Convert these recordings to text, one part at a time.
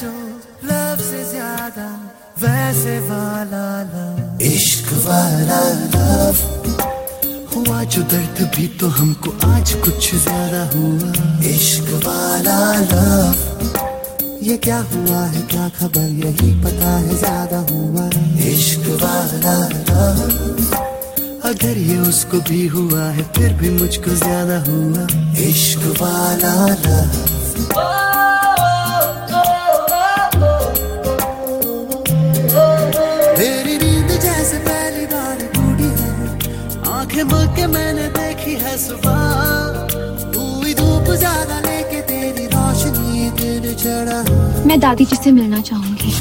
जो लव वैसे वाला इश्क वाला हुआ जो दर्द भी तो हमको आज कुछ ज़्यादा हुआ। इश्क वाला लव ये क्या हुआ है, क्या खबर, यही पता है, ज़्यादा हुआ। इश्क वाला लव अगर ये उसको भी हुआ है फिर भी मुझको ज़्यादा हुआ। इश्क वाला लव तेरी नींद जैसे पहली बार टूटी है। आँखें बोल के मैंने देखी है सुबह। हुई धूप ज़्यादा लेके तेरी रोशनी दिन चढ़ा। मैं दादी जी से मिलना चाहूँगी।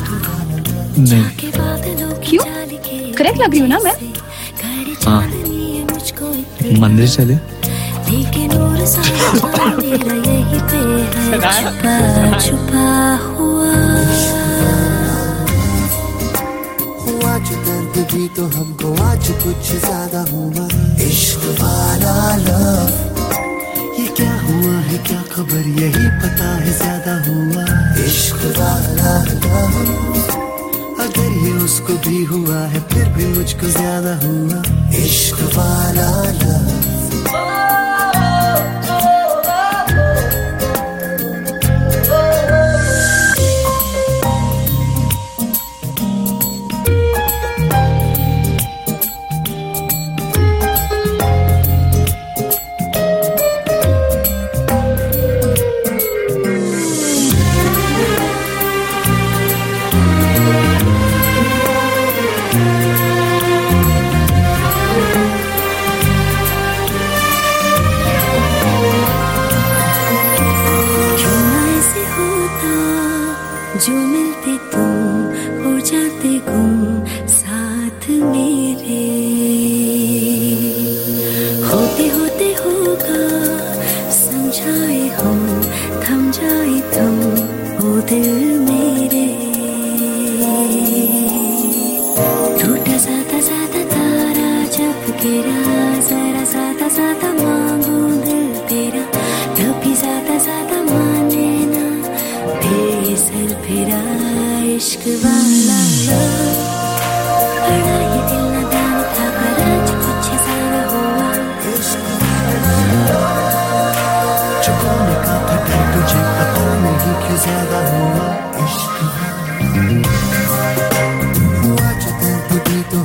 नहीं। क्यों? करेक्ट लग रही हूँ ना मैं? हाँ। मंदिर चले। लेकिन और सारा मेरा यही पे है छुपा छुपा हुआ हुआ जो दर्द भी तो हमको आज कुछ ज़्यादा हुआ इश्क वाला लव ये क्या हुआ है क्या खबर यही पता है ज़्यादा हुआ इश्क वाला लव। ये उसको भी हुआ है फिर भी मुझको ज़्यादा हुआ। इश्क वाला लव। जो मिलते तुम हो जाते गुम, साथ मेरे। होते होते होगा, समझाए हम, थम जाए तुम, ओ दिल मेरे। टूटा जाता जाता तारा जब गिरा, जरा जाता जाता मांगू फिरा इश्क वाला लड़ा ये दिल न दान था पर आज कुछ ज़्यादा हुआ। चुकाने का था दिल तुझे पता नहीं क्यों ज़्यादा हुआ इश्क आज दिल तुझे तो